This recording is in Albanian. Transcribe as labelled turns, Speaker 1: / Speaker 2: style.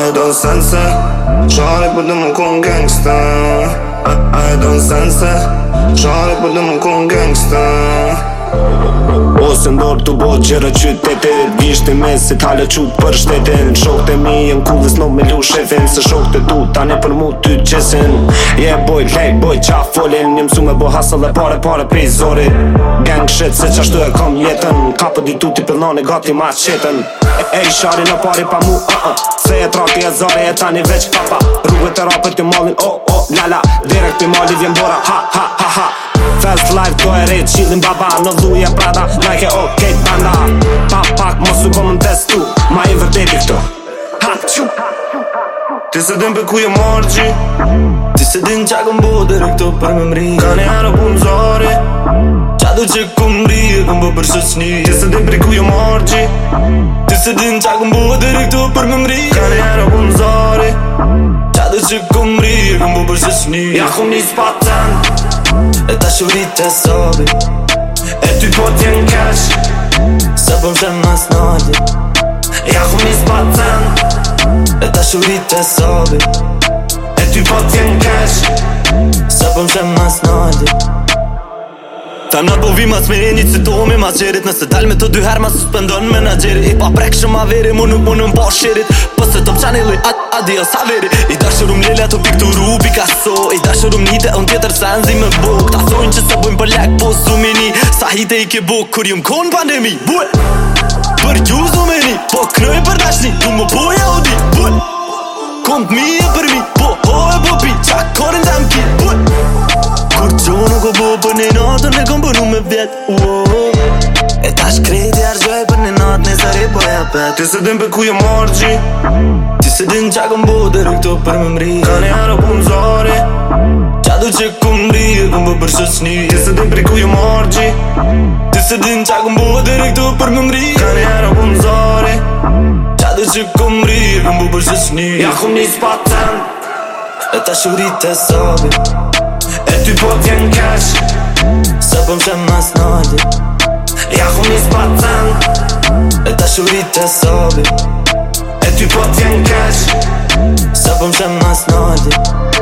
Speaker 1: I don't sense Çare budum kon gangsta I, I don't sense Charlie Çare budum kon gangsta se ndor të bot gjera qytete Gishti me se tala që për shteten Shok të mi jën ku vës me lu shefen Se shok të du tani për mu ty qesin Je yeah, boj, lej, boj, qa folin Një mësu me bo hasëll e pare, pare prej zori Gang shit se qashtu e kom jetën Ka për ditu ti për nani gati ma qetën E, i shari në pari pa mu, uh, uh Se e traki e zore e tani veç papa Rrugët e rapët i malin, oh, oh, lala Direkt i mali vjen bora, ha, ha, ha, ha life Go e rejt, qilin baba, në dhuja prada Like e ok, banda Pa pak, mos u komën testu Ma i vërbeti këto Hapqu
Speaker 2: Ti se din për ku je margji Ti se din qa këm bo dhe rikto për me mri Ka një ara pun zari Qa du që këm bri e këm për shëqni Ti se din për ku je margji Ti se din qa këm bo dhe rikto për me mri Ka një ara pun zari Qa du që këm bri e këm për shëqni Ja ku një
Speaker 3: E ta shurit e sobi E ty po t'jen kesh Se pëm po shem mas snodi Ja ku mis pa ten E ta shurit e sobi E ty po t'jen kesh Se pëm po shem mas snodi
Speaker 4: Ta nat po vi ma smenit se to me gjerit Nëse dal me të dy her ma suspendon me gjerit I pa prek shumë a veri mu nuk mu në mpa shirit Se të më qanili, ad, adi, o saveri I dashur lele ato pikturu Picasso I dashur um nite on tjetër sanzi me bo Këta thonë që se bojmë për lak po zumeni Sa hite i ke bo, kur jëmë kon pandemi Buë, për ju zumeni Po kënoj për dashni, du më boj e odi Buë, kom mi e për mi Po, po e po pi, qa korin të më ki kur gjo nuk o bo për po neno vjet e ta kredi arzoj për një
Speaker 2: natë një zari po e apet ti se din për ku jë mërë qi ti se din qa këm bërë dhe rëkto për më mri ka një arë për zari qa du që këm mri e këm bërë për shës një ti se din për ku jë mërë qi ti se din qa këm bërë dhe rëkto për më mri ka një arë për zari qa du që këm mri e këm bërë për shës një ja këm një spaten e ta shurit e sabi
Speaker 3: e ty po t'jen kësh Se pëm që mas nalli Ja ku një spatan E ta shurit e sobi E ty po t'jen kesh Se pëm që mas nalli